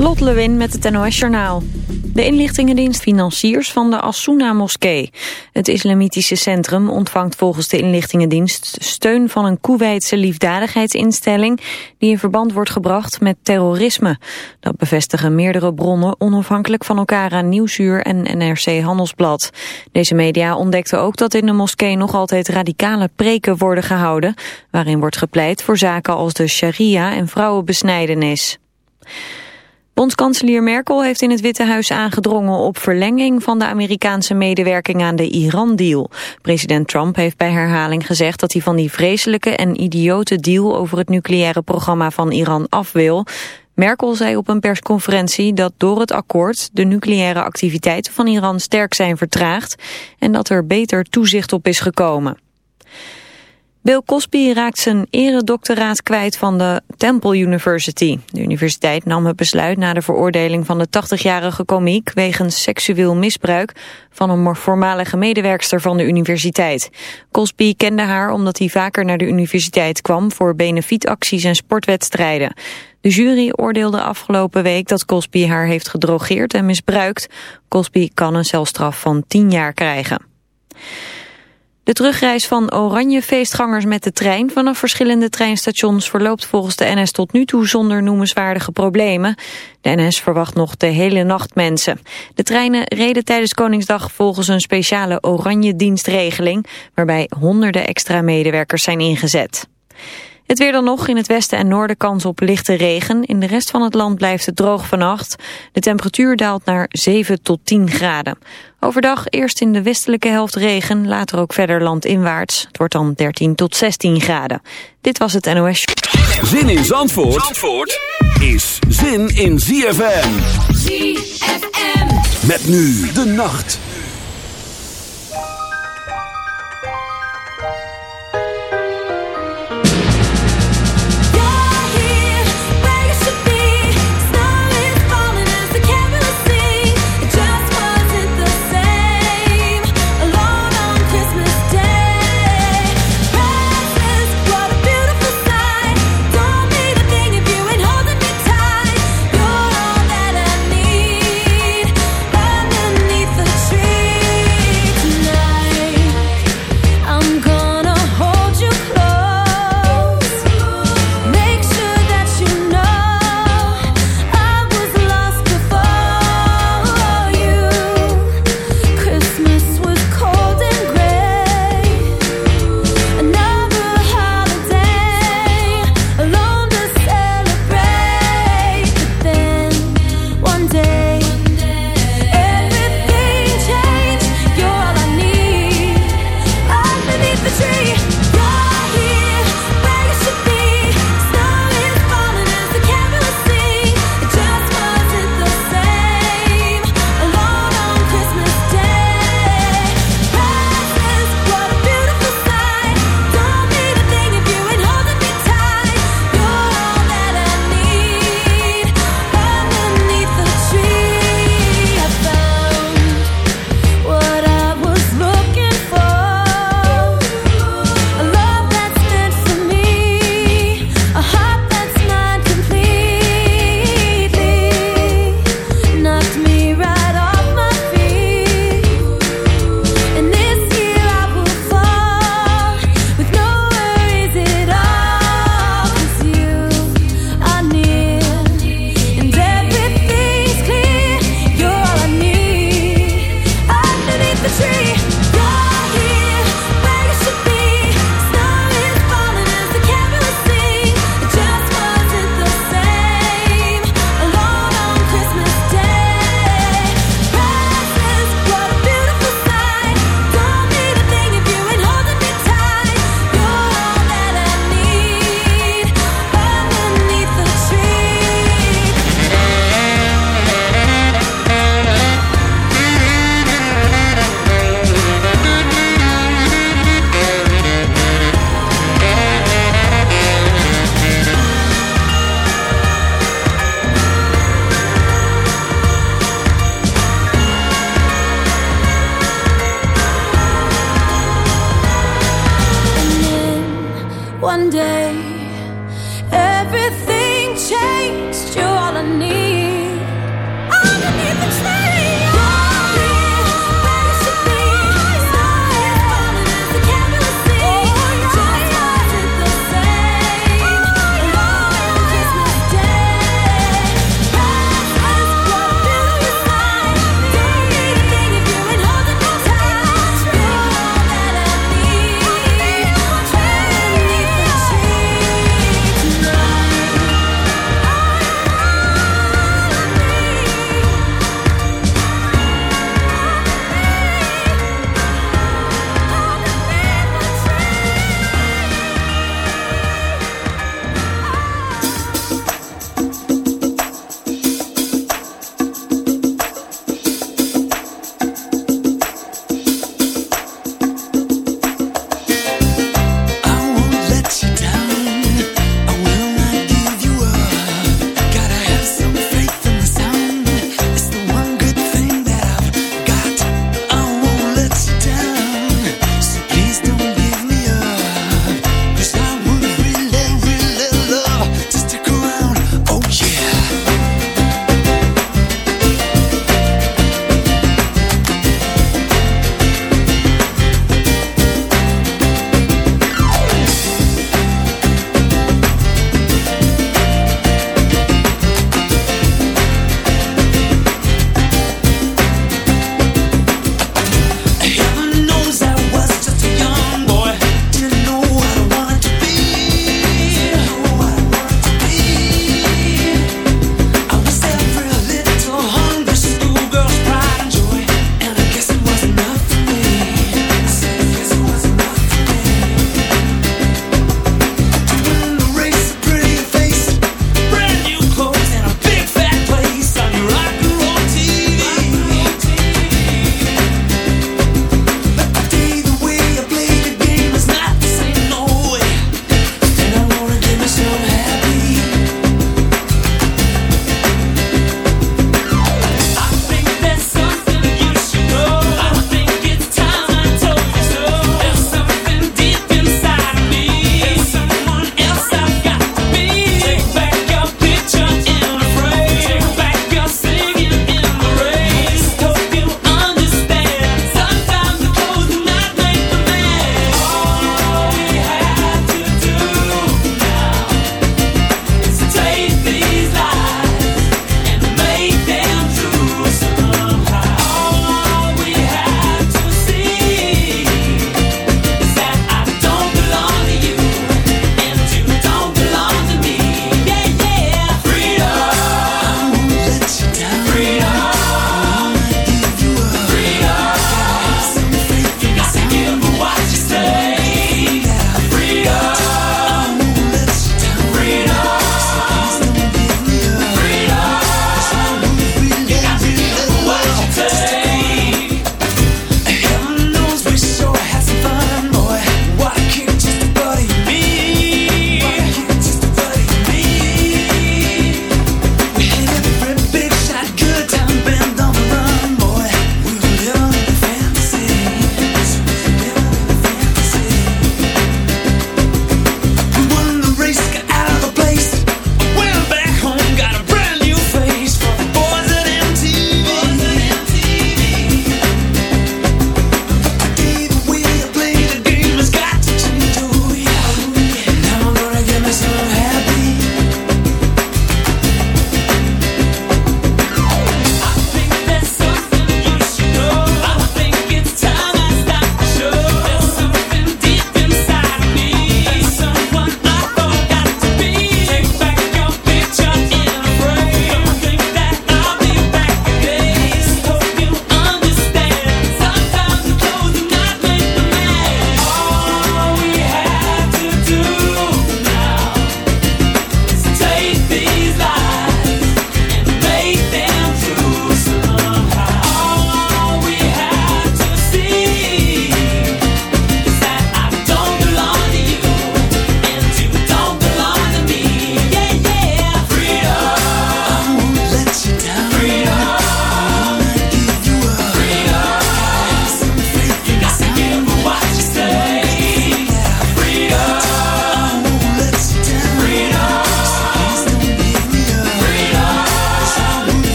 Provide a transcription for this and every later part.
Lot Lewin met het NOS Journaal. De inlichtingendienst financiers van de Assouna-moskee. Het islamitische centrum ontvangt volgens de inlichtingendienst steun van een Koeweitse liefdadigheidsinstelling die in verband wordt gebracht met terrorisme. Dat bevestigen meerdere bronnen onafhankelijk van elkaar aan Nieuwsuur en NRC Handelsblad. Deze media ontdekten ook dat in de moskee nog altijd radicale preken worden gehouden, waarin wordt gepleit voor zaken als de sharia en vrouwenbesnijdenis. Bondskanselier Merkel heeft in het Witte Huis aangedrongen op verlenging van de Amerikaanse medewerking aan de Iran-deal. President Trump heeft bij herhaling gezegd dat hij van die vreselijke en idiote deal over het nucleaire programma van Iran af wil. Merkel zei op een persconferentie dat door het akkoord de nucleaire activiteiten van Iran sterk zijn vertraagd en dat er beter toezicht op is gekomen. Bill Cosby raakt zijn eredoctoraat kwijt van de Temple University. De universiteit nam het besluit na de veroordeling van de 80-jarige komiek... wegens seksueel misbruik van een voormalige medewerkster van de universiteit. Cosby kende haar omdat hij vaker naar de universiteit kwam... voor benefietacties en sportwedstrijden. De jury oordeelde afgelopen week dat Cosby haar heeft gedrogeerd en misbruikt. Cosby kan een celstraf van 10 jaar krijgen. De terugreis van oranje feestgangers met de trein vanaf verschillende treinstations verloopt volgens de NS tot nu toe zonder noemenswaardige problemen. De NS verwacht nog de hele nacht mensen. De treinen reden tijdens Koningsdag volgens een speciale oranje dienstregeling waarbij honderden extra medewerkers zijn ingezet. Het weer dan nog in het westen en noorden kans op lichte regen. In de rest van het land blijft het droog vannacht. De temperatuur daalt naar 7 tot 10 graden. Overdag eerst in de westelijke helft regen, later ook verder landinwaarts. Het wordt dan 13 tot 16 graden. Dit was het NOS. Zin in Zandvoort, Zandvoort is zin in ZFM. ZFM. Met nu de nacht.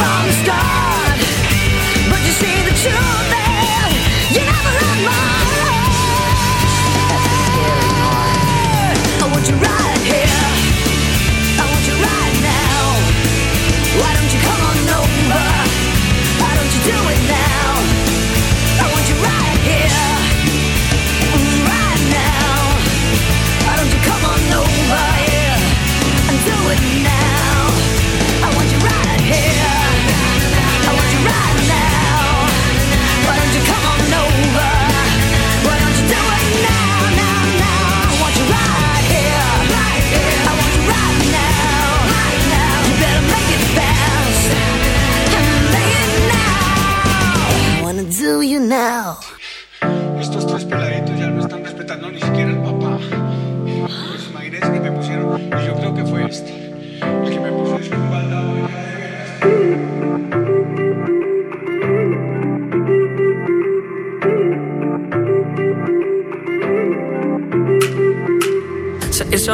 promised God, but you see the truth.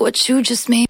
What you just made.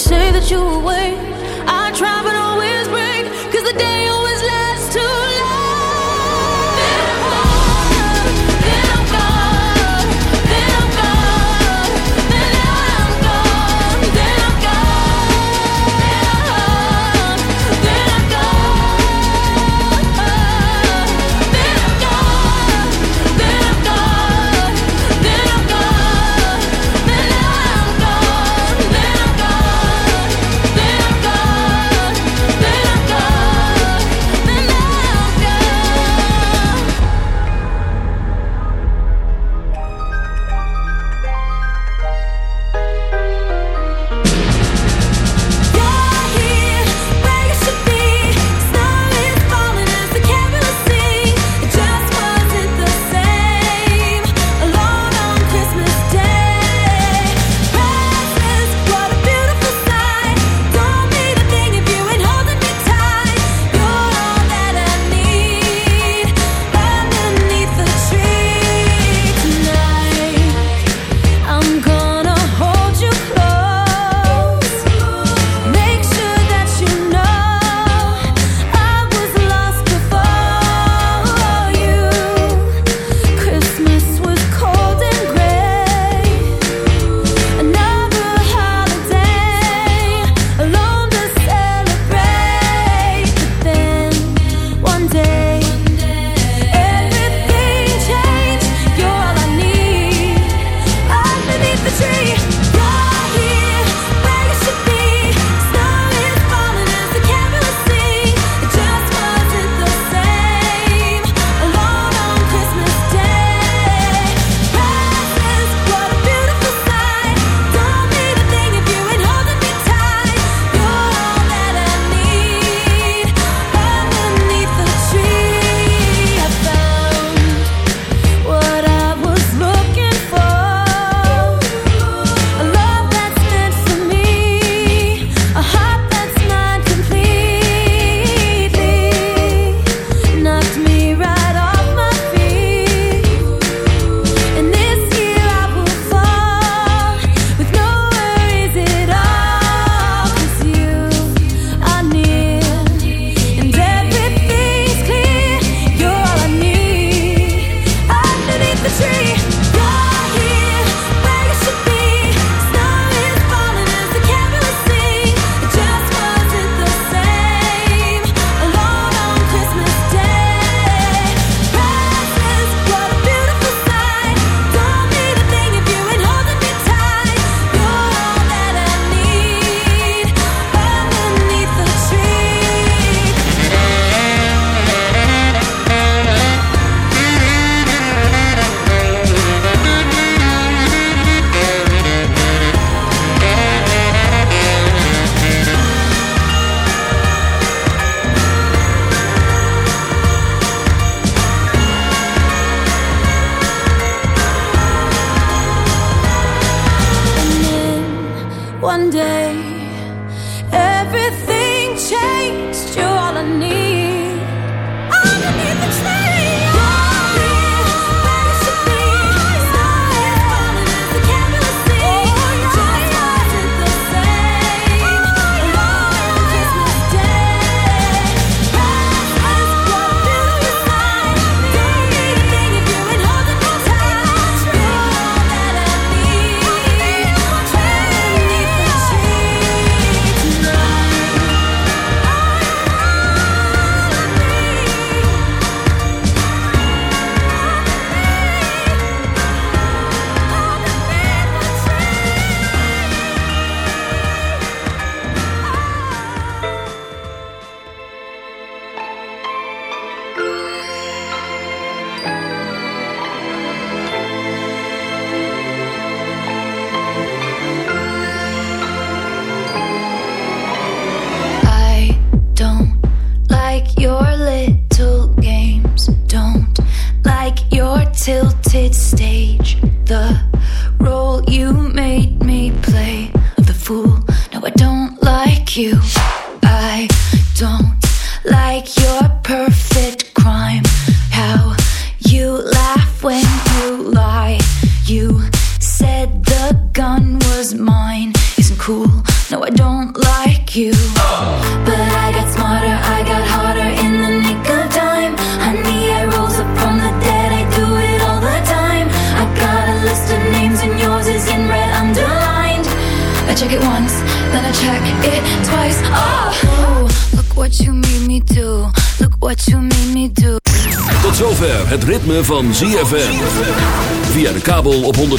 You say that you will wait